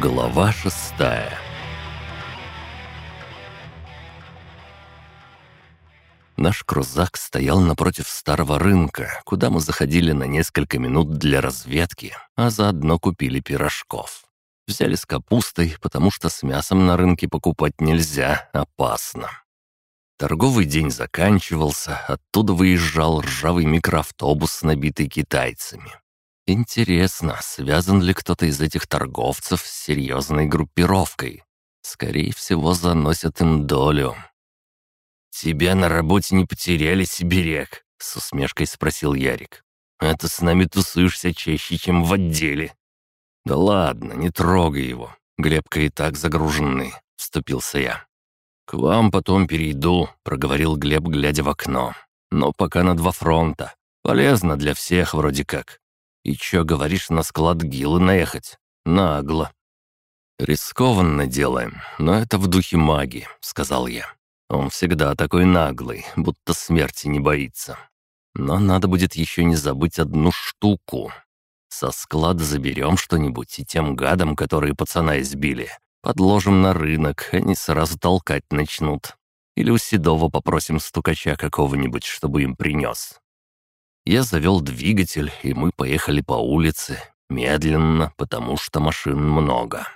Глава шестая Наш крузак стоял напротив старого рынка, куда мы заходили на несколько минут для разведки, а заодно купили пирожков. Взяли с капустой, потому что с мясом на рынке покупать нельзя, опасно. Торговый день заканчивался, оттуда выезжал ржавый микроавтобус, набитый китайцами. Интересно, связан ли кто-то из этих торговцев с серьезной группировкой? Скорее всего, заносят им долю. «Тебя на работе не потеряли, сибиряк?» — с усмешкой спросил Ярик. «А ты с нами тусуешься чаще, чем в отделе». «Да ладно, не трогай его. Глебка и так загруженный», — вступился я. «К вам потом перейду», — проговорил Глеб, глядя в окно. «Но пока на два фронта. Полезно для всех вроде как. И чё, говоришь, на склад Гилы наехать? Нагло». «Рискованно делаем, но это в духе маги», — сказал я. «Он всегда такой наглый, будто смерти не боится. Но надо будет еще не забыть одну штуку. Со склада заберем что-нибудь и тем гадам, которые пацана избили, подложим на рынок, они сразу толкать начнут. Или у Седова попросим стукача какого-нибудь, чтобы им принес. Я завел двигатель, и мы поехали по улице, медленно, потому что машин много.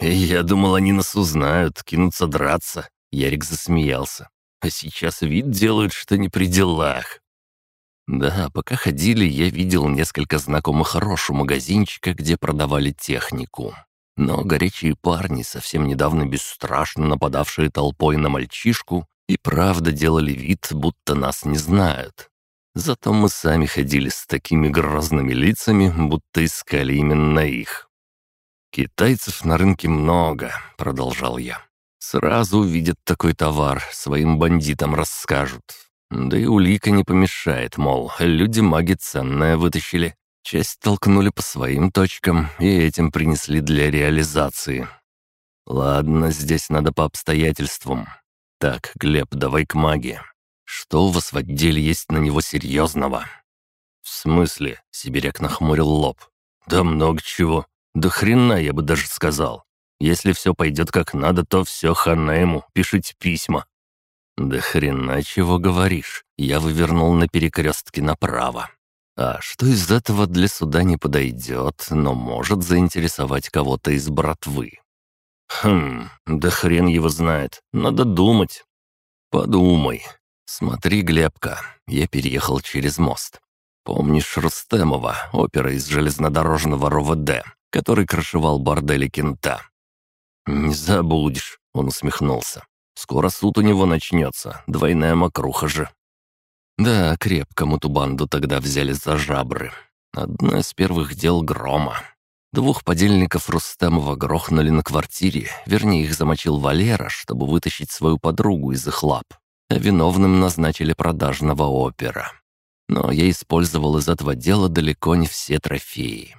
«Я думал, они нас узнают, кинутся драться», — Ярик засмеялся. «А сейчас вид делают, что не при делах». Да, пока ходили, я видел несколько знакомых хорошего магазинчика, где продавали технику. Но горячие парни, совсем недавно бесстрашно нападавшие толпой на мальчишку, и правда делали вид, будто нас не знают. Зато мы сами ходили с такими грозными лицами, будто искали именно их. «Китайцев на рынке много», — продолжал я. «Сразу увидят такой товар, своим бандитам расскажут. Да и улика не помешает, мол, люди-маги ценное вытащили. Часть толкнули по своим точкам и этим принесли для реализации. Ладно, здесь надо по обстоятельствам. Так, Глеб, давай к магии. Что у вас в отделе есть на него серьезного?» «В смысле?» — Сибиряк нахмурил лоб. «Да много чего. Да хрена, я бы даже сказал. Если все пойдет как надо, то все хана ему, пишите письма». «Да хрена чего говоришь?» Я вывернул на перекрестке направо. А что из этого для суда не подойдет, но может заинтересовать кого-то из братвы? Хм, да хрен его знает, надо думать. Подумай, «Смотри, Глебка, я переехал через мост. Помнишь Рустемова, опера из железнодорожного РОВД, который крышевал бордели кента?» «Не забудешь», — он усмехнулся. «Скоро суд у него начнется, двойная мокруха же». Да, крепко мы ту банду тогда взяли за жабры. Одно из первых дел грома. Двух подельников Рустемова грохнули на квартире, вернее, их замочил Валера, чтобы вытащить свою подругу из их лап а виновным назначили продажного опера. Но я использовал из этого дела далеко не все трофеи.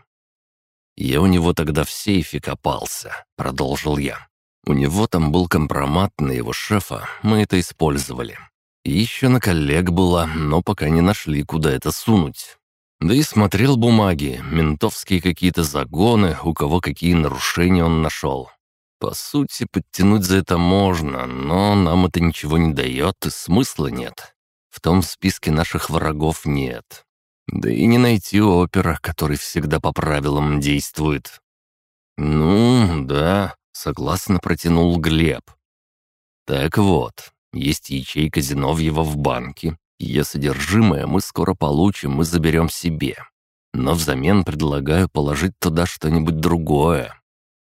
«Я у него тогда в сейфе копался», — продолжил я. «У него там был компромат на его шефа, мы это использовали. И еще на коллег было, но пока не нашли, куда это сунуть. Да и смотрел бумаги, ментовские какие-то загоны, у кого какие нарушения он нашел. По сути, подтянуть за это можно, но нам это ничего не дает и смысла нет. В том списке наших врагов нет. Да и не найти опера, который всегда по правилам действует. «Ну, да», — согласно протянул Глеб. «Так вот, есть ячейка Зиновьева в банке. Ее содержимое мы скоро получим и заберем себе. Но взамен предлагаю положить туда что-нибудь другое.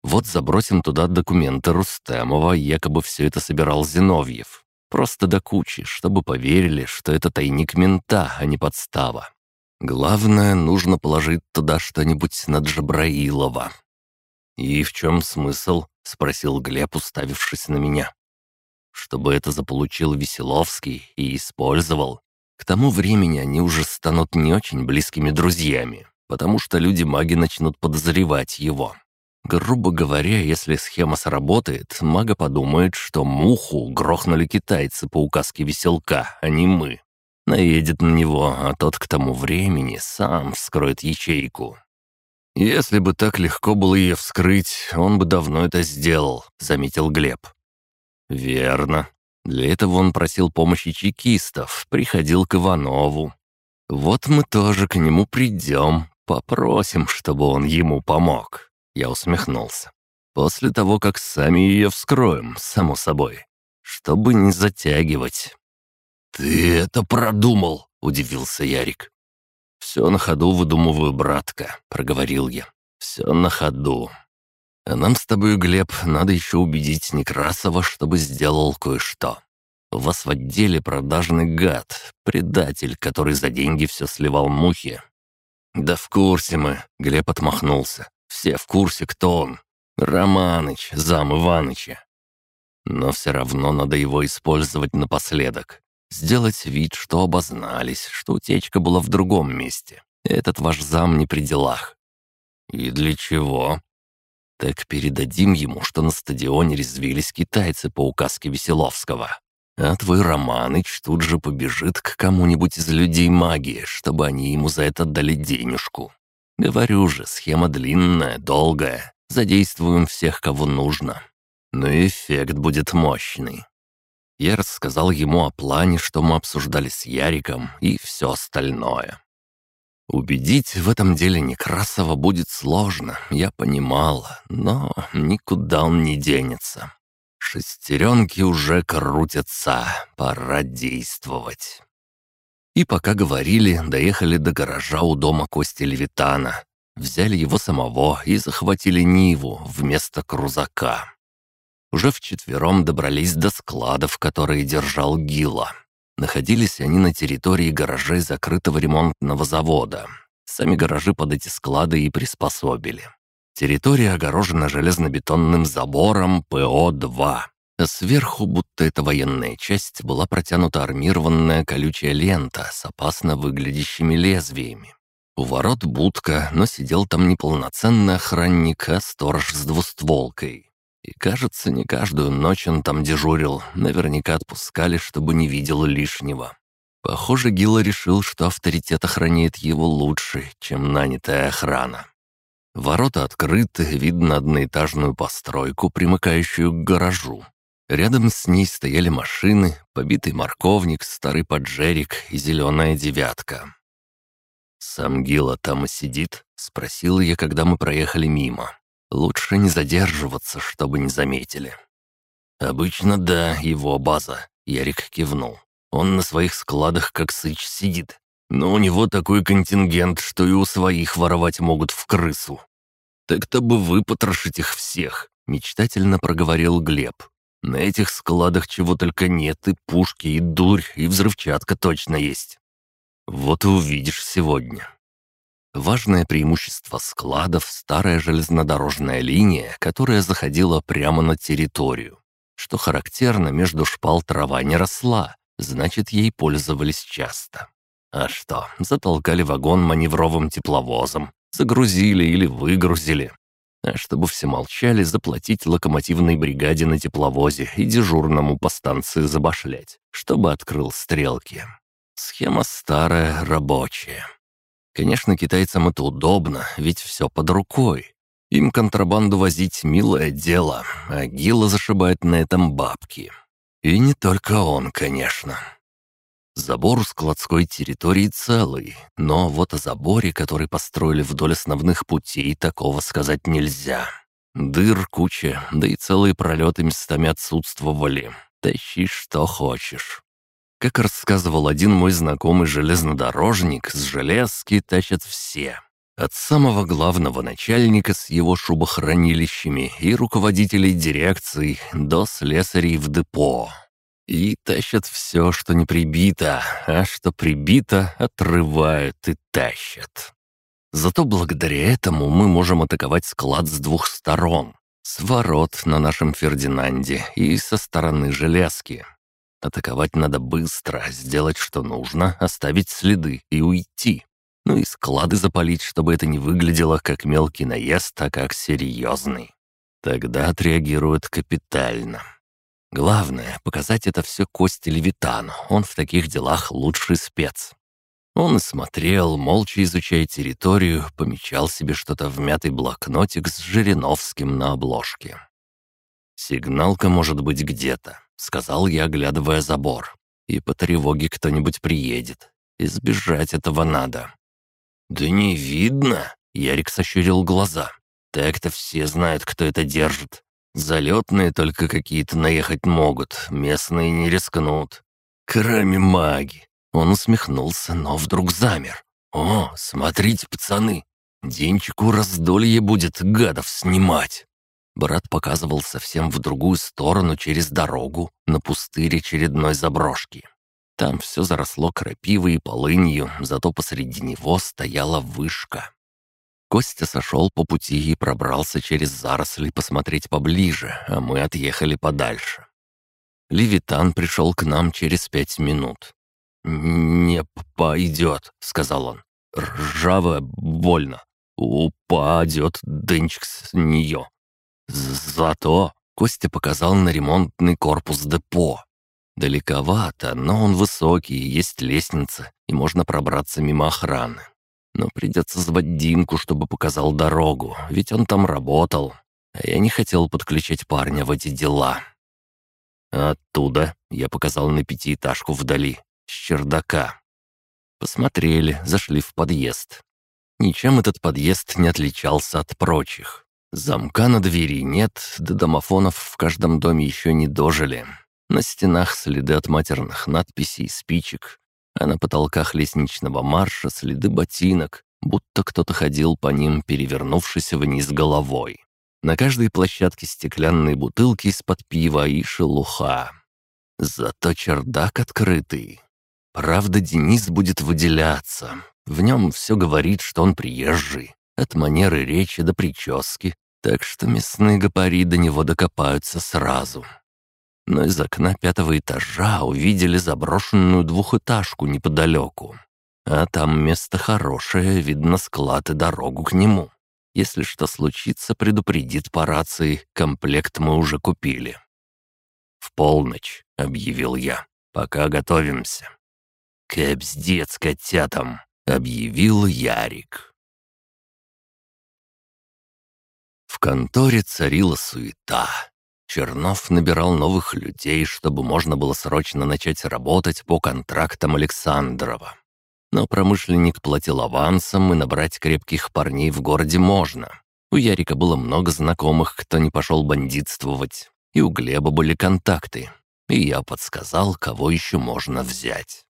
Вот забросим туда документы Рустемова, якобы все это собирал Зиновьев. Просто до кучи, чтобы поверили, что это тайник мента, а не подстава. Главное, нужно положить туда что-нибудь на Джабраилова. «И в чем смысл?» — спросил Глеб, уставившись на меня. «Чтобы это заполучил Веселовский и использовал. К тому времени они уже станут не очень близкими друзьями, потому что люди-маги начнут подозревать его. Грубо говоря, если схема сработает, мага подумает, что муху грохнули китайцы по указке веселка, а не мы. Наедет на него, а тот к тому времени сам вскроет ячейку. «Если бы так легко было ее вскрыть, он бы давно это сделал», — заметил Глеб. «Верно. Для этого он просил помощи чекистов, приходил к Иванову. Вот мы тоже к нему придем, попросим, чтобы он ему помог». Я усмехнулся. «После того, как сами ее вскроем, само собой. Чтобы не затягивать». «Ты это продумал?» — удивился Ярик. «Все на ходу выдумываю, братка», — проговорил я. «Все на ходу. А нам с тобой, Глеб, надо еще убедить Некрасова, чтобы сделал кое-что. У вас в отделе продажный гад, предатель, который за деньги все сливал мухи». «Да в курсе мы», — Глеб отмахнулся. «Все в курсе, кто он. Романыч, зам Иваныча. Но все равно надо его использовать напоследок. Сделать вид, что обознались, что утечка была в другом месте. Этот ваш зам не при делах. И для чего? Так передадим ему, что на стадионе резвились китайцы по указке Веселовского. А твой Романыч тут же побежит к кому-нибудь из людей магии, чтобы они ему за это дали денежку. Говорю же, схема длинная, долгая. Задействуем всех, кого нужно. Но эффект будет мощный. Я рассказал ему о плане, что мы обсуждали с Яриком, и все остальное. Убедить в этом деле Некрасова будет сложно, я понимал, но никуда он не денется. Шестеренки уже крутятся, пора действовать. И пока говорили, доехали до гаража у дома Кости Левитана. Взяли его самого и захватили Ниву вместо крузака. Уже вчетвером добрались до складов, которые держал Гила. Находились они на территории гаражей закрытого ремонтного завода. Сами гаражи под эти склады и приспособили. Территория огорожена железнобетонным забором ПО-2. Сверху, будто это военная часть, была протянута армированная колючая лента с опасно выглядящими лезвиями. У ворот будка, но сидел там не полноценный охранник, а сторож с двустволкой. И, кажется, не каждую ночь он там дежурил, наверняка отпускали, чтобы не видел лишнего. Похоже, Гила решил, что авторитет охраняет его лучше, чем нанятая охрана. Ворота открыты, видно одноэтажную постройку, примыкающую к гаражу. Рядом с ней стояли машины, побитый морковник, старый поджерик и зеленая девятка. «Сам Гила там и сидит?» — спросил я, когда мы проехали мимо. Лучше не задерживаться, чтобы не заметили. «Обычно да, его база», — Ярик кивнул. «Он на своих складах как сыч сидит. Но у него такой контингент, что и у своих воровать могут в крысу». «Так-то бы выпотрошить их всех», — мечтательно проговорил Глеб. «На этих складах чего только нет, и пушки, и дурь, и взрывчатка точно есть». «Вот и увидишь сегодня». Важное преимущество складов — старая железнодорожная линия, которая заходила прямо на территорию. Что характерно, между шпал трава не росла, значит, ей пользовались часто. А что, затолкали вагон маневровым тепловозом, загрузили или выгрузили. А чтобы все молчали, заплатить локомотивной бригаде на тепловозе и дежурному по станции забашлять, чтобы открыл стрелки. Схема старая, рабочая. Конечно, китайцам это удобно, ведь все под рукой. Им контрабанду возить — милое дело, а Гила зашибает на этом бабки. И не только он, конечно. Забор складской территории целый, но вот о заборе, который построили вдоль основных путей, такого сказать нельзя. Дыр куча, да и целые пролеты местами отсутствовали. Тащи что хочешь. Как рассказывал один мой знакомый железнодорожник, с железки тащат все. От самого главного начальника с его шубохранилищами и руководителей дирекций до слесарей в депо. И тащат все, что не прибито, а что прибито, отрывают и тащат. Зато благодаря этому мы можем атаковать склад с двух сторон. С ворот на нашем Фердинанде и со стороны железки. Атаковать надо быстро, сделать что нужно, оставить следы и уйти. Ну и склады запалить, чтобы это не выглядело как мелкий наезд, а как серьезный. Тогда отреагируют капитально. Главное — показать это все Косте Левитану, он в таких делах лучший спец. Он смотрел, молча изучая территорию, помечал себе что-то в мятый блокнотик с Жириновским на обложке. «Сигналка может быть где-то», — сказал я, оглядывая забор. «И по тревоге кто-нибудь приедет. Избежать этого надо». «Да не видно», — Ярик сощурил глаза. «Так-то все знают, кто это держит. Залетные только какие-то наехать могут, местные не рискнут. Кроме маги». Он усмехнулся, но вдруг замер. «О, смотрите, пацаны, Денчику раздолье будет гадов снимать». Брат показывал совсем в другую сторону через дорогу, на пустырь очередной заброшки. Там все заросло крапивой и полынью, зато посреди него стояла вышка. Костя сошел по пути и пробрался через заросли посмотреть поближе, а мы отъехали подальше. Левитан пришел к нам через пять минут. «Не пойдет», — сказал он. «Ржавая, больно. Упадет дынчик с нее. Зато Костя показал на ремонтный корпус депо. Далековато, но он высокий, есть лестница, и можно пробраться мимо охраны. Но придется звать Димку, чтобы показал дорогу, ведь он там работал. А я не хотел подключать парня в эти дела. Оттуда я показал на пятиэтажку вдали, с чердака. Посмотрели, зашли в подъезд. Ничем этот подъезд не отличался от прочих. Замка на двери нет, до домофонов в каждом доме еще не дожили. На стенах следы от матерных надписей и спичек, а на потолках лестничного марша следы ботинок, будто кто-то ходил по ним, перевернувшись вниз головой. На каждой площадке стеклянные бутылки из-под пива и шелуха. Зато чердак открытый. Правда, Денис будет выделяться. В нем все говорит, что он приезжий. От манеры речи до прически, так что мясные гопари до него докопаются сразу. Но из окна пятого этажа увидели заброшенную двухэтажку неподалеку. А там место хорошее, видно склад и дорогу к нему. Если что случится, предупредит по рации, комплект мы уже купили. «В полночь», — объявил я, — «пока готовимся». «Кэпсдец котятам», — объявил Ярик. В конторе царила суета. Чернов набирал новых людей, чтобы можно было срочно начать работать по контрактам Александрова. Но промышленник платил авансом, и набрать крепких парней в городе можно. У Ярика было много знакомых, кто не пошел бандитствовать. И у Глеба были контакты. И я подсказал, кого еще можно взять.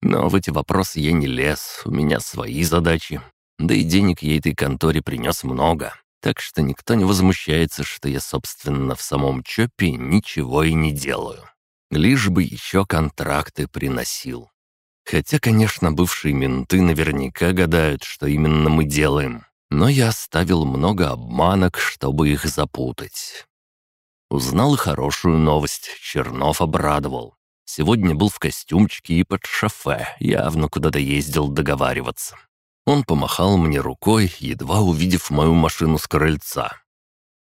Но в эти вопросы я не лез, у меня свои задачи. Да и денег я этой конторе принес много. Так что никто не возмущается, что я, собственно, в самом ЧОПе ничего и не делаю. Лишь бы еще контракты приносил. Хотя, конечно, бывшие менты наверняка гадают, что именно мы делаем. Но я оставил много обманок, чтобы их запутать. Узнал и хорошую новость. Чернов обрадовал. Сегодня был в костюмчике и под шофе, явно куда-то ездил договариваться. Он помахал мне рукой, едва увидев мою машину с крыльца.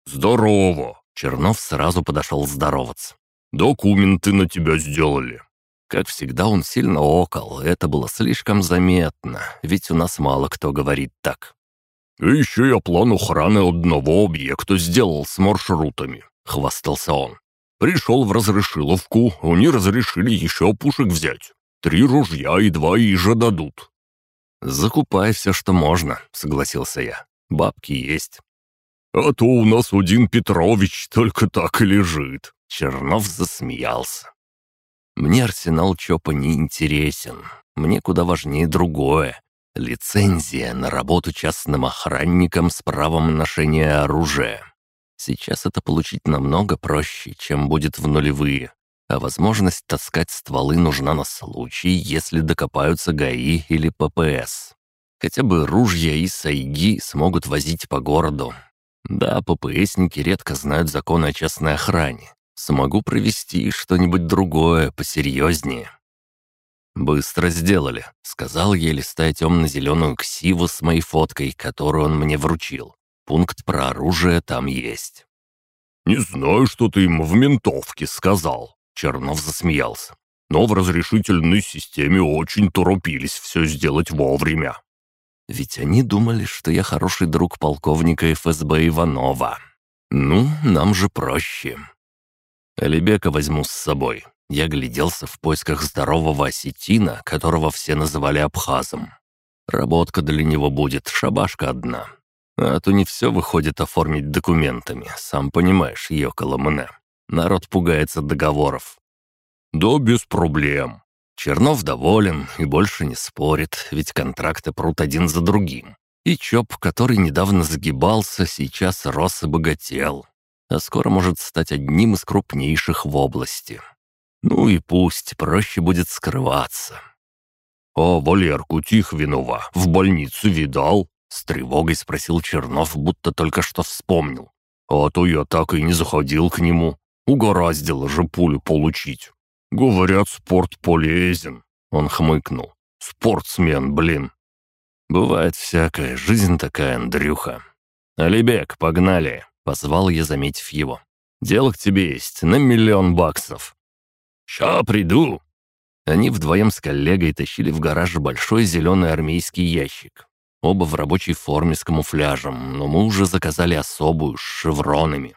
«Здорово!» Чернов сразу подошел здороваться. «Документы на тебя сделали». Как всегда, он сильно окол, это было слишком заметно, ведь у нас мало кто говорит так. «И еще я план охраны одного объекта сделал с маршрутами», — хвастался он. «Пришел в разрешиловку, они разрешили еще пушек взять. Три ружья и два ижа дадут. «Закупай все, что можно», — согласился я. «Бабки есть». «А то у нас один Петрович только так и лежит», — Чернов засмеялся. «Мне арсенал ЧОПа не интересен. Мне куда важнее другое. Лицензия на работу частным охранником с правом ношения оружия. Сейчас это получить намного проще, чем будет в нулевые а возможность таскать стволы нужна на случай, если докопаются ГАИ или ППС. Хотя бы ружья и сайги смогут возить по городу. Да, ППСники редко знают законы о частной охране. Смогу провести что-нибудь другое, посерьезнее. «Быстро сделали», — сказал я, листая темно-зеленую ксиву с моей фоткой, которую он мне вручил. Пункт про оружие там есть. «Не знаю, что ты им в ментовке сказал», Чернов засмеялся. но в разрешительной системе очень торопились все сделать вовремя». Ведь они думали, что я хороший друг полковника ФСБ Иванова. Ну, нам же проще. Алибека возьму с собой. Я гляделся в поисках здорового осетина, которого все называли абхазом. Работка для него будет, шабашка одна. А то не все выходит оформить документами, сам понимаешь, ёкало мне. Народ пугается договоров. «Да без проблем», Чернов доволен и больше не спорит, ведь контракты прут один за другим. И ЧОП, который недавно загибался, сейчас рос и богател, а скоро может стать одним из крупнейших в области. Ну и пусть, проще будет скрываться. «А Валерку Тихвинова в больницу видал?» С тревогой спросил Чернов, будто только что вспомнил. «А то я так и не заходил к нему. Угораздило же пулю получить». «Говорят, спорт полезен», — он хмыкнул. «Спортсмен, блин». «Бывает всякое, жизнь такая, Андрюха». «Алибек, погнали», — позвал я, заметив его. «Дело к тебе есть, на миллион баксов». «Ща приду». Они вдвоем с коллегой тащили в гараж большой зеленый армейский ящик. Оба в рабочей форме с камуфляжем, но мы уже заказали особую, с шевронами.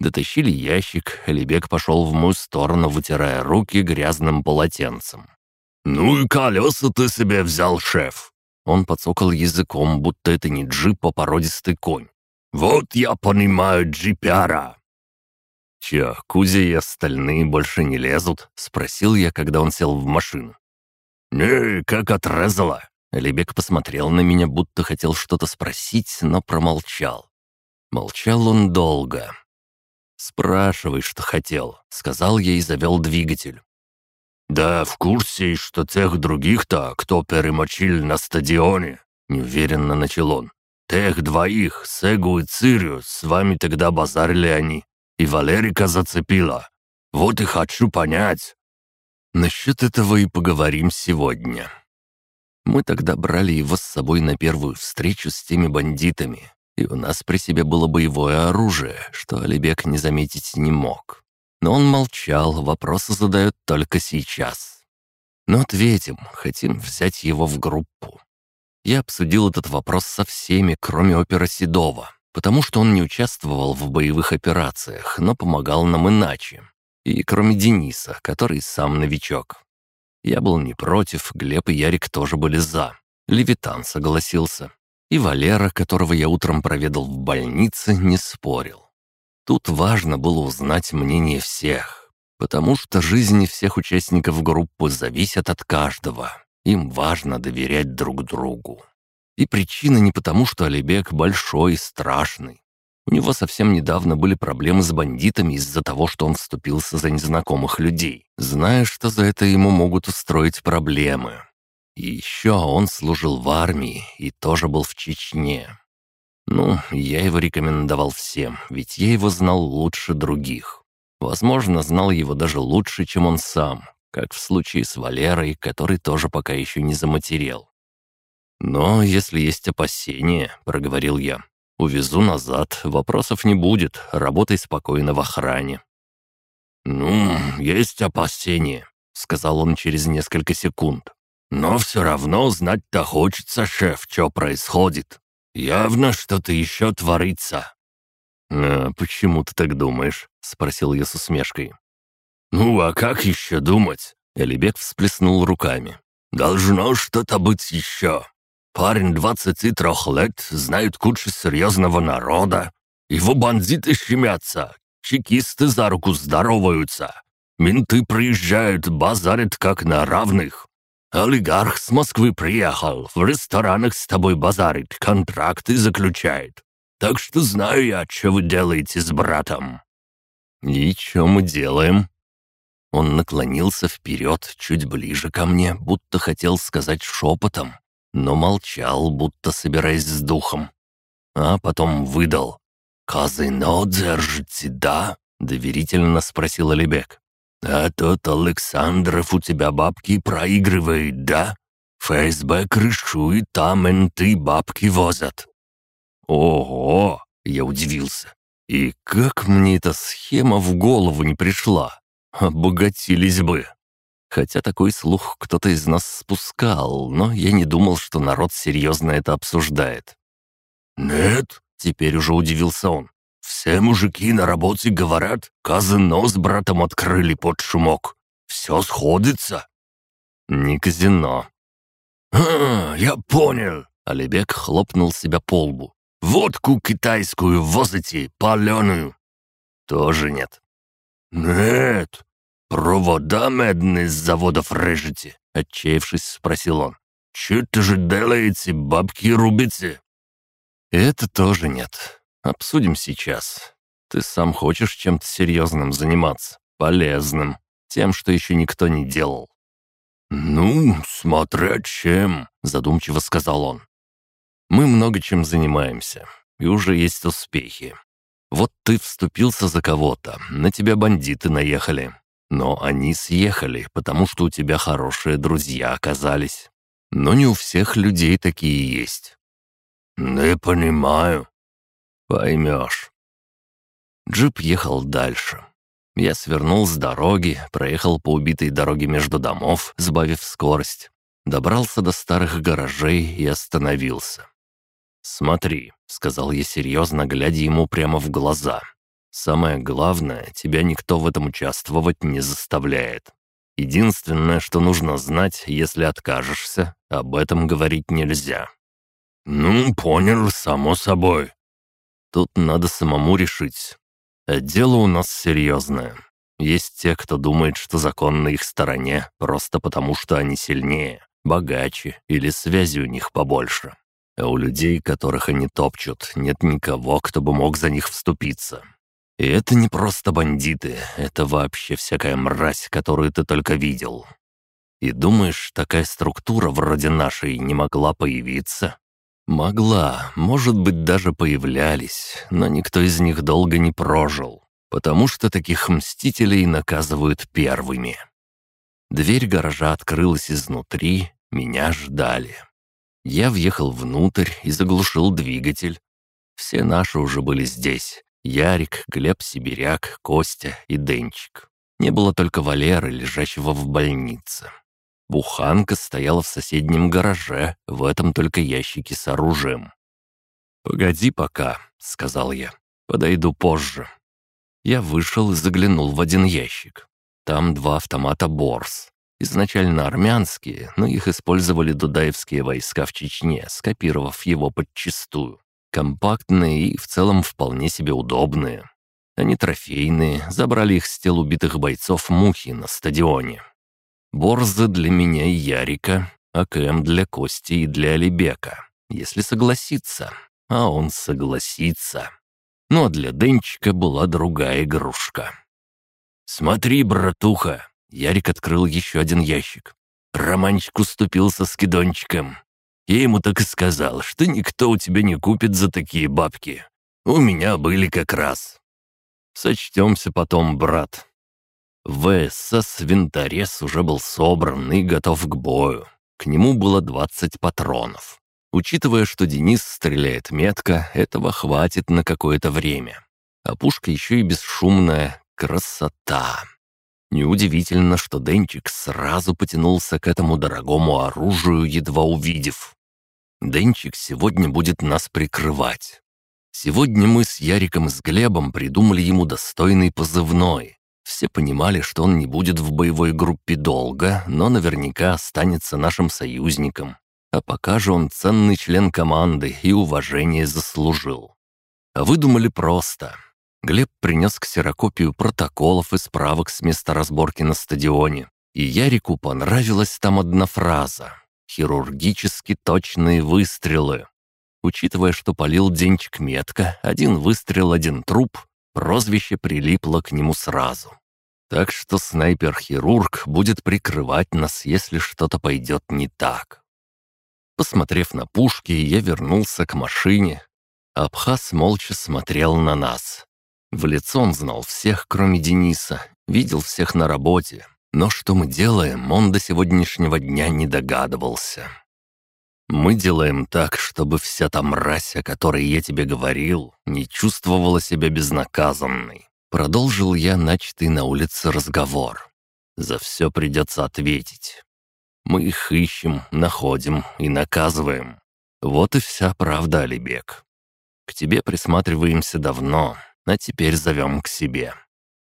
Дотащили ящик, Алибек пошел в мою сторону, вытирая руки грязным полотенцем. «Ну и колеса ты себе взял, шеф!» Он подсокал языком, будто это не джип, а породистый конь. «Вот я понимаю джипяра!» «Чё, Кузя и остальные больше не лезут?» — спросил я, когда он сел в машину. «Не, как отрезало!» Алибек посмотрел на меня, будто хотел что-то спросить, но промолчал. Молчал он долго, «Спрашивай, что хотел», — сказал я и завел двигатель. «Да, в курсе, что тех других-то, кто перемочили на стадионе», — неуверенно начал он. «Тех двоих, Сегу и Цирю, с вами тогда базарили они, и Валерика зацепила. Вот и хочу понять». Насчет этого и поговорим сегодня. Мы тогда брали его с собой на первую встречу с теми бандитами, и у нас при себе было боевое оружие, что Алибек не заметить не мог. Но он молчал, вопросы задают только сейчас. Но ответим, хотим взять его в группу. Я обсудил этот вопрос со всеми, кроме опера Седова, потому что он не участвовал в боевых операциях, но помогал нам иначе. И кроме Дениса, который сам новичок. Я был не против, Глеб и Ярик тоже были за. Левитан согласился. И Валера, которого я утром проведал в больнице, не спорил. Тут важно было узнать мнение всех, потому что жизни всех участников группы зависят от каждого. Им важно доверять друг другу. И причина не потому, что Алибек большой и страшный. У него совсем недавно были проблемы с бандитами из-за того, что он вступился за незнакомых людей, зная, что за это ему могут устроить проблемы. И еще он служил в армии и тоже был в Чечне. Ну, я его рекомендовал всем, ведь я его знал лучше других. Возможно, знал его даже лучше, чем он сам, как в случае с Валерой, который тоже пока еще не заматерел. «Но если есть опасения», — проговорил я, — «увезу назад, вопросов не будет, работай спокойно в охране». «Ну, есть опасения», — сказал он через несколько секунд. Но все равно знать-то хочется, шеф, что происходит. Явно что-то еще творится». «А почему ты так думаешь?» — спросил я с усмешкой. «Ну, а как еще думать?» — Элибек всплеснул руками. «Должно что-то быть еще. Парень двадцати трех лет, знает кучу серьезного народа. Его бандиты щемятся, чекисты за руку здороваются. Менты приезжают, базарят как на равных. Олигарх с Москвы приехал, в ресторанах с тобой базарит, контракты заключает. Так что знаю я, что вы делаете с братом». «И что мы делаем?» Он наклонился вперед, чуть ближе ко мне, будто хотел сказать шепотом, но молчал, будто собираясь с духом. А потом выдал. «Казино держите, да?» — доверительно спросил Алибек. «А тот Александров у тебя бабки проигрывает, да? ФСБ крышует, там менты бабки возят». «Ого!» — я удивился. «И как мне эта схема в голову не пришла? Обогатились бы!» Хотя такой слух кто-то из нас спускал, но я не думал, что народ серьезно это обсуждает. «Нет», — теперь уже удивился он. «Все мужики на работе говорят, казино с братом открыли под шумок. Все сходится». «Не казино». «А, я понял», — Алибек хлопнул себя по лбу. «Водку китайскую возите, паленую». «Тоже нет». «Нет, провода медные с заводов режете?» — отчаявшись, спросил он. «Что-то же делаете, бабки рубите?» «Это тоже нет. Обсудим сейчас. Ты сам хочешь чем-то серьезным заниматься, полезным, тем, что еще никто не делал». «Ну, смотря чем», — задумчиво сказал он. «Мы много чем занимаемся, и уже есть успехи. Вот ты вступился за кого-то, на тебя бандиты наехали. Но они съехали, потому что у тебя хорошие друзья оказались. Но не у всех людей такие есть. «Не понимаю». «Поймешь». Джип ехал дальше. Я свернул с дороги, проехал по убитой дороге между домов, сбавив скорость. Добрался до старых гаражей и остановился. «Смотри», — сказал я серьезно, глядя ему прямо в глаза. «Самое главное, тебя никто в этом участвовать не заставляет. Единственное, что нужно знать, если откажешься, об этом говорить нельзя. «Ну, понял, само собой». «Тут надо самому решить. А дело у нас серьезное. Есть те, кто думает, что закон на их стороне, просто потому что они сильнее, богаче или связи у них побольше. А у людей, которых они топчут, нет никого, кто бы мог за них вступиться. И это не просто бандиты, это вообще всякая мразь, которую ты только видел. И думаешь, такая структура вроде нашей не могла появиться? Могла, может быть, даже появлялись, но никто из них долго не прожил, потому что таких мстителей наказывают первыми. Дверь гаража открылась изнутри, меня ждали. Я въехал внутрь и заглушил двигатель. Все наши уже были здесь. Ярик, Глеб Сибиряк, Костя и Денчик. Не было только Валеры, лежащего в больнице. Буханка стояла в соседнем гараже, в этом только ящики с оружием. «Погоди пока», — сказал я. «Подойду позже». Я вышел и заглянул в один ящик. Там два автомата «Борс». Изначально армянские, но их использовали дудаевские войска в Чечне, скопировав его подчистую. Компактные и в целом вполне себе удобные. Они трофейные, забрали их с тел убитых бойцов Мухи на стадионе. Борзы для меня и Ярика, АКМ для Кости и для Алибека, если согласится. А он согласится. Ну а для Денчика была другая игрушка. «Смотри, братуха!» Ярик открыл еще один ящик. Романчик уступился с кидончиком. Я ему так и сказал, что никто у тебя не купит за такие бабки. У меня были как раз. Сочтемся потом, брат. ВСС «Винторез» уже был собран и готов к бою. К нему было 20 патронов. Учитывая, что Денис стреляет метко, этого хватит на какое-то время. А пушка еще и бесшумная. Красота! Неудивительно, что Денчик сразу потянулся к этому дорогому оружию, едва увидев. Денчик сегодня будет нас прикрывать. Сегодня мы с Яриком и с Глебом придумали ему достойный позывной все понимали, что он не будет в боевой группе долго, но наверняка останется нашим союзником. А пока же он ценный член команды и уважение заслужил. Выдумали просто. Глеб принес ксерокопию протоколов и справок с места разборки на стадионе. И Ярику понравилась там одна фраза. «Хирургически точные выстрелы». Учитывая, что полил денчик метко, один выстрел, один труп, прозвище прилипло к нему сразу. Так что снайпер-хирург будет прикрывать нас, если что-то пойдет не так. Посмотрев на пушки, я вернулся к машине. Абхаз молча смотрел на нас. В лицо он знал всех, кроме Дениса, видел всех на работе. Но что мы делаем, он до сегодняшнего дня не догадывался. Мы делаем так, чтобы вся та мразь, о которой я тебе говорил, не чувствовала себя безнаказанной. Продолжил я начатый на улице разговор. За все придется ответить. Мы их ищем, находим и наказываем. Вот и вся правда, Алибек. К тебе присматриваемся давно, а теперь зовем к себе.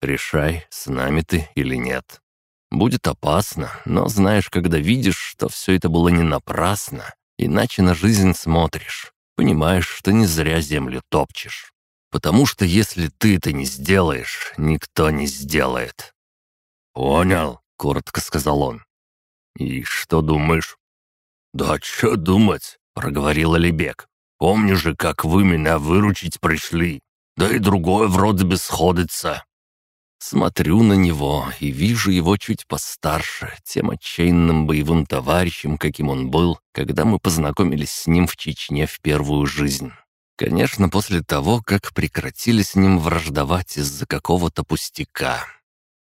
Решай, с нами ты или нет. Будет опасно, но знаешь, когда видишь, что все это было не напрасно, иначе на жизнь смотришь, понимаешь, что не зря землю топчешь. Потому что если ты это не сделаешь, никто не сделает». «Понял», — коротко сказал он. «И что думаешь?» «Да что думать?» — проговорил Алибек. «Помню же, как вы меня выручить пришли. Да и другое вроде бы сходится. Смотрю на него и вижу его чуть постарше, тем отчаянным боевым товарищем, каким он был, когда мы познакомились с ним в Чечне в первую жизнь. Конечно, после того, как прекратили с ним враждовать из-за какого-то пустяка.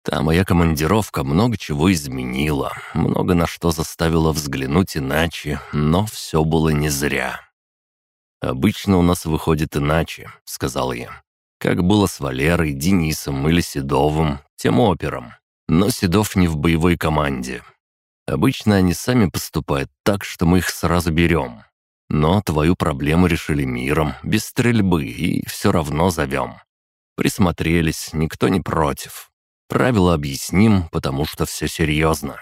Та моя командировка много чего изменила, много на что заставила взглянуть иначе, но все было не зря. «Обычно у нас выходит иначе», — сказал я как было с Валерой, Денисом или Седовым, тем опером. Но Седов не в боевой команде. Обычно они сами поступают так, что мы их сразу берем. Но твою проблему решили миром, без стрельбы, и все равно зовем. Присмотрелись, никто не против. Правила объясним, потому что все серьезно.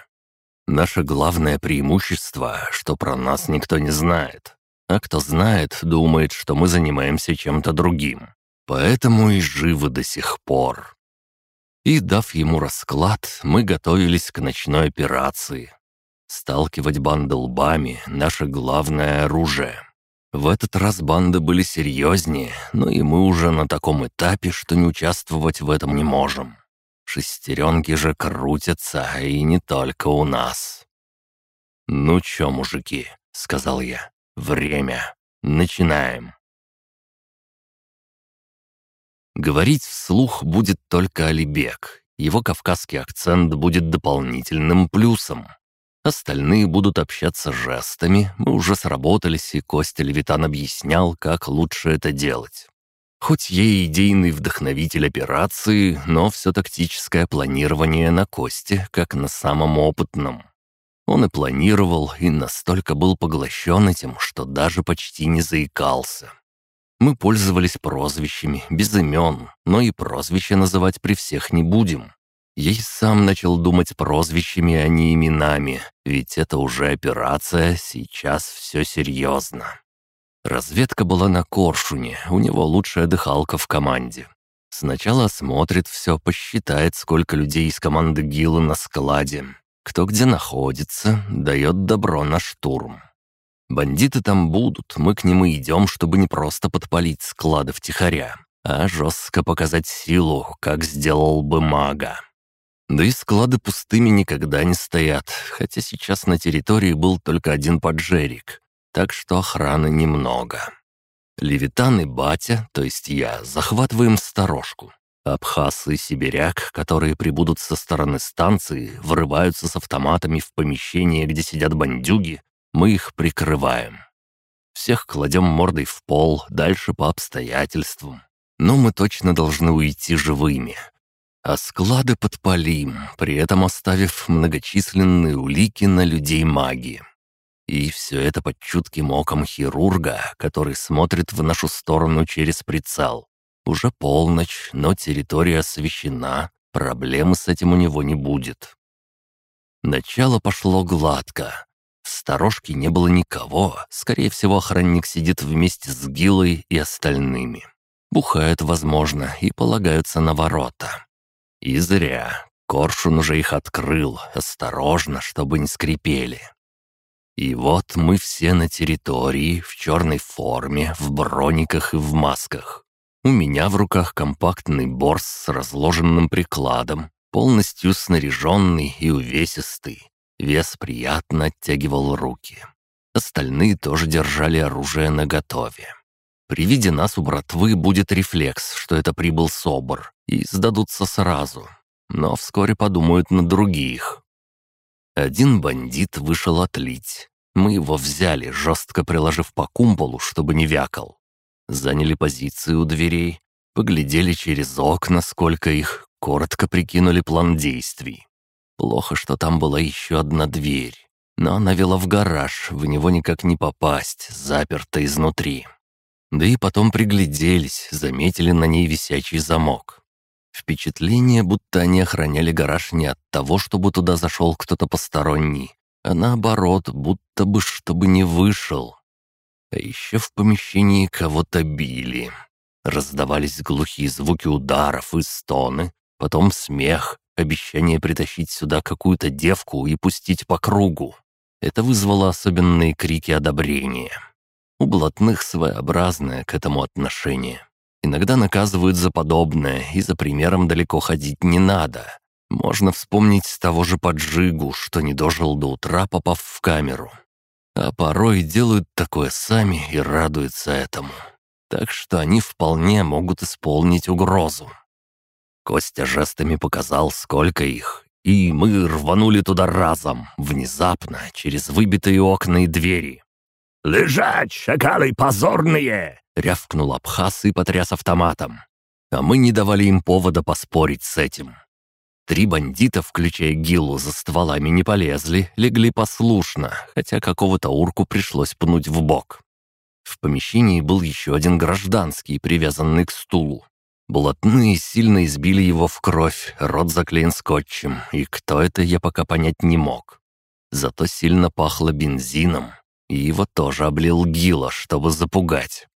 Наше главное преимущество, что про нас никто не знает. А кто знает, думает, что мы занимаемся чем-то другим. Поэтому и живы до сих пор. И, дав ему расклад, мы готовились к ночной операции. Сталкивать банды лбами — наше главное оружие. В этот раз банды были серьезнее, но и мы уже на таком этапе, что не участвовать в этом не можем. Шестеренки же крутятся, и не только у нас. «Ну чё, мужики», — сказал я, — «время. Начинаем». Говорить вслух будет только Алибек. Его кавказский акцент будет дополнительным плюсом. Остальные будут общаться жестами, мы уже сработались, и Костя Левитан объяснял, как лучше это делать. Хоть я и идейный вдохновитель операции, но все тактическое планирование на Косте, как на самом опытном. Он и планировал, и настолько был поглощен этим, что даже почти не заикался. Мы пользовались прозвищами, без имен, но и прозвища называть при всех не будем. Я и сам начал думать прозвищами, а не именами, ведь это уже операция, сейчас все серьезно. Разведка была на Коршуне, у него лучшая дыхалка в команде. Сначала осмотрит все, посчитает, сколько людей из команды Гилла на складе, кто где находится, дает добро на штурм. Бандиты там будут, мы к ним и идем, чтобы не просто подпалить склады втихаря, а жестко показать силу, как сделал бы мага. Да и склады пустыми никогда не стоят, хотя сейчас на территории был только один поджерик, так что охраны немного. Левитан и батя, то есть я, захватываем сторожку. Абхаз и сибиряк, которые прибудут со стороны станции, врываются с автоматами в помещение, где сидят бандюги, мы их прикрываем. Всех кладем мордой в пол, дальше по обстоятельствам. Но мы точно должны уйти живыми. А склады подпалим, при этом оставив многочисленные улики на людей магии. И все это под чутким оком хирурга, который смотрит в нашу сторону через прицел. Уже полночь, но территория освещена, проблемы с этим у него не будет. Начало пошло гладко. В сторожке не было никого, скорее всего, охранник сидит вместе с Гилой и остальными. Бухают, возможно, и полагаются на ворота. И зря. Коршун уже их открыл, осторожно, чтобы не скрипели. И вот мы все на территории, в черной форме, в брониках и в масках. У меня в руках компактный борс с разложенным прикладом, полностью снаряженный и увесистый. Вес приятно оттягивал руки. Остальные тоже держали оружие наготове. При виде нас у братвы будет рефлекс, что это прибыл СОБР, и сдадутся сразу. Но вскоре подумают на других. Один бандит вышел отлить. Мы его взяли, жестко приложив по кумполу, чтобы не вякал. Заняли позиции у дверей, поглядели через окна, сколько их, коротко прикинули план действий. Плохо, что там была еще одна дверь. Но она вела в гараж, в него никак не попасть, заперто изнутри. Да и потом пригляделись, заметили на ней висячий замок. Впечатление, будто они охраняли гараж не от того, чтобы туда зашел кто-то посторонний, а наоборот, будто бы чтобы не вышел. А еще в помещении кого-то били. Раздавались глухие звуки ударов и стоны, потом смех, обещание притащить сюда какую-то девку и пустить по кругу. Это вызвало особенные крики одобрения. У блатных своеобразное к этому отношение. Иногда наказывают за подобное, и за примером далеко ходить не надо. Можно вспомнить того же поджигу, что не дожил до утра, попав в камеру. А порой делают такое сами и радуются этому. Так что они вполне могут исполнить угрозу. Костя жестами показал, сколько их, и мы рванули туда разом, внезапно, через выбитые окна и двери. «Лежать, шакалы позорные!» — рявкнул Абхаз и потряс автоматом. А мы не давали им повода поспорить с этим. Три бандита, включая Гилу, за стволами не полезли, легли послушно, хотя какого-то урку пришлось пнуть в бок. В помещении был еще один гражданский, привязанный к стулу. Блатные сильно избили его в кровь, рот заклеен скотчем, и кто это, я пока понять не мог. Зато сильно пахло бензином, и его тоже облил Гила, чтобы запугать.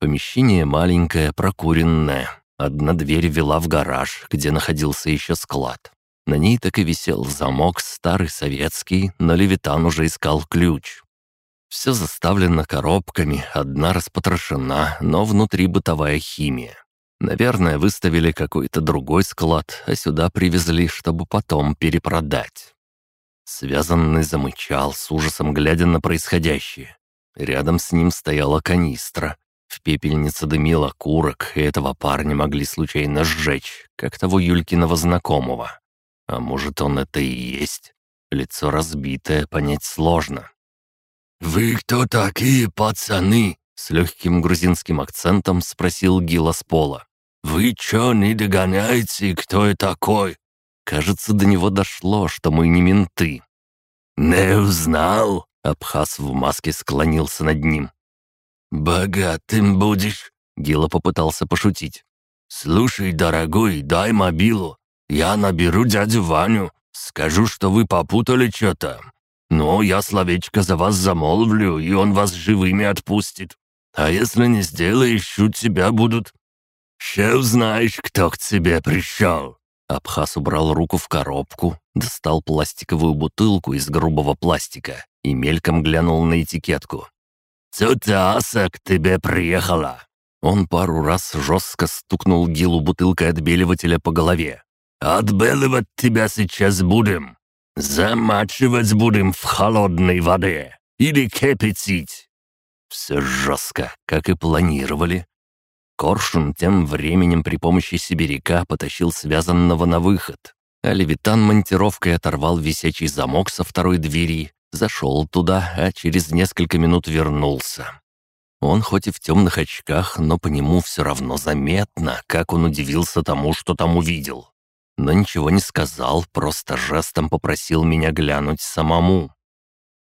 Помещение маленькое, прокуренное. Одна дверь вела в гараж, где находился еще склад. На ней так и висел замок старый советский, но Левитан уже искал ключ. Все заставлено коробками, одна распотрошена, но внутри бытовая химия. Наверное, выставили какой-то другой склад, а сюда привезли, чтобы потом перепродать. Связанный замычал, с ужасом глядя на происходящее. Рядом с ним стояла канистра, в пепельнице дымил окурок, и этого парня могли случайно сжечь, как того Юлькиного знакомого. А может, он это и есть? Лицо разбитое, понять сложно. «Вы кто такие, пацаны?» С легким грузинским акцентом спросил Гила с пола. «Вы чё не догоняете, кто я такой?» Кажется, до него дошло, что мы не менты. «Не узнал?» Абхаз в маске склонился над ним. «Богатым будешь?» Гила попытался пошутить. «Слушай, дорогой, дай мобилу. Я наберу дядю Ваню. Скажу, что вы попутали что-то. Но я словечко за вас замолвлю, и он вас живыми отпустит. А если не сделаешь, у тебя будут... Ще узнаешь, кто к тебе пришел». Абхаз убрал руку в коробку, достал пластиковую бутылку из грубого пластика и мельком глянул на этикетку. «Тетя Аса к тебе приехала!» Он пару раз жестко стукнул Гилу бутылкой отбеливателя по голове. «Отбеливать тебя сейчас будем. Замачивать будем в холодной воде. Или кипятить». Все жестко, как и планировали. Коршун тем временем при помощи сибиряка потащил связанного на выход, а Левитан монтировкой оторвал висячий замок со второй двери Зашел туда, а через несколько минут вернулся. Он хоть и в темных очках, но по нему все равно заметно, как он удивился тому, что там увидел. Но ничего не сказал, просто жестом попросил меня глянуть самому.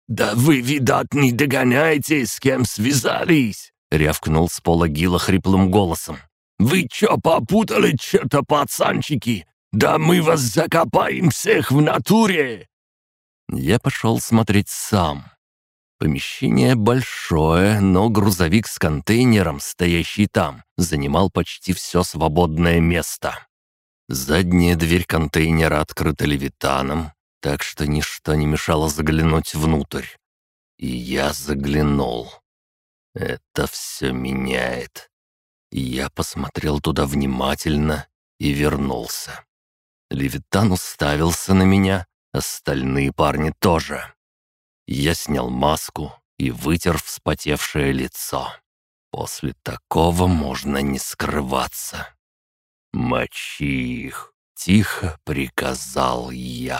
«Да вы, видать, не догоняете, с кем связались!» — рявкнул с пола Гила хриплым голосом. «Вы чё попутали, чё-то, пацанчики? Да мы вас закопаем всех в натуре!» Я пошел смотреть сам. Помещение большое, но грузовик с контейнером, стоящий там, занимал почти все свободное место. Задняя дверь контейнера открыта левитаном, так что ничто не мешало заглянуть внутрь. И я заглянул. Это все меняет. я посмотрел туда внимательно и вернулся. Левитан уставился на меня, Остальные парни тоже. Я снял маску и вытер вспотевшее лицо. После такого можно не скрываться. «Мочи их!» — тихо приказал я.